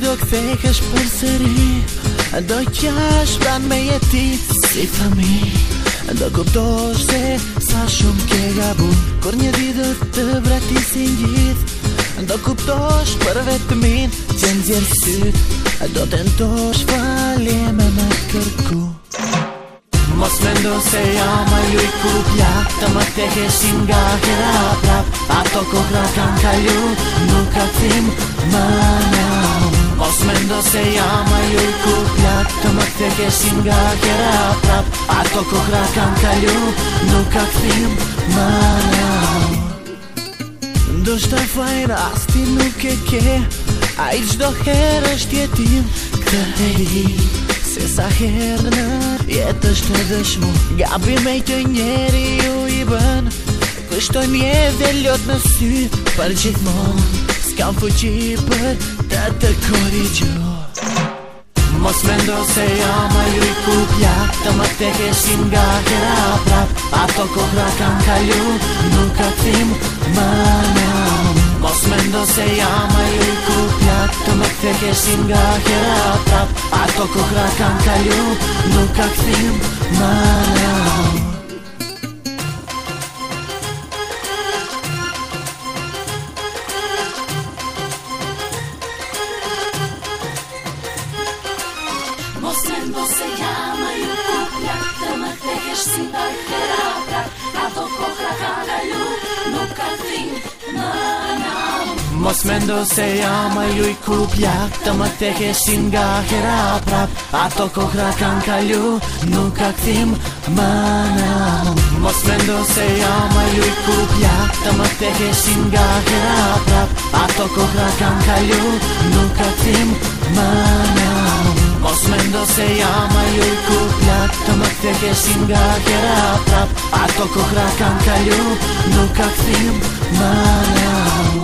do këthekesh për sëri Do kjash ban me jetit Si fami Do këptosh se Sa shumë ke gabun Kur një di do të vrati si njit Do këptosh për vetëmin Qen zjerë syt Do të ndosh fali me me kërku Mos me ndo se jam a lujt ku plak Të më të heshin nga hera prap Ato kohra kam kalu Nuk ka tim më nga Mos me ndo se jam a ljuj ku plak Të më këtë kesim nga kjera prap Ato ku kra kam kalu Nuk ka këtim ma nga Ndo shta fajra asti nuk e ke A i qdo herë është jetim Këtë e di Se sa herë në jetë është të dëshmu Gabi me të njeri ju i bën Kështë të një dhe ljot në sy Për gjithmon Ska fuqi për Mosmendo se llama y rico Tomate que sin gajera A toco la canca Nunca tim mania Más se llama y rico Tomate que sin gajera A toco la canca Nunca tim Μοσμέντο σε άμαϊου κουπιά, τα μάτε γεσσινγκα, κατ' οκοντακαλιού, νοκάτιν, μα μέντο σε άμαϊου κουπιά, τα μάτε γεσσινγκα, κατ' οκοντακαλιού, νοκάτιν, κοχρα καν σε νου κουπιά, τα μάτε μέντο σε άμαϊου κουπιά, τα μα se llama Yucutlán Tomate singa gera prap A toko hrakan kaljub Nuk aktim malam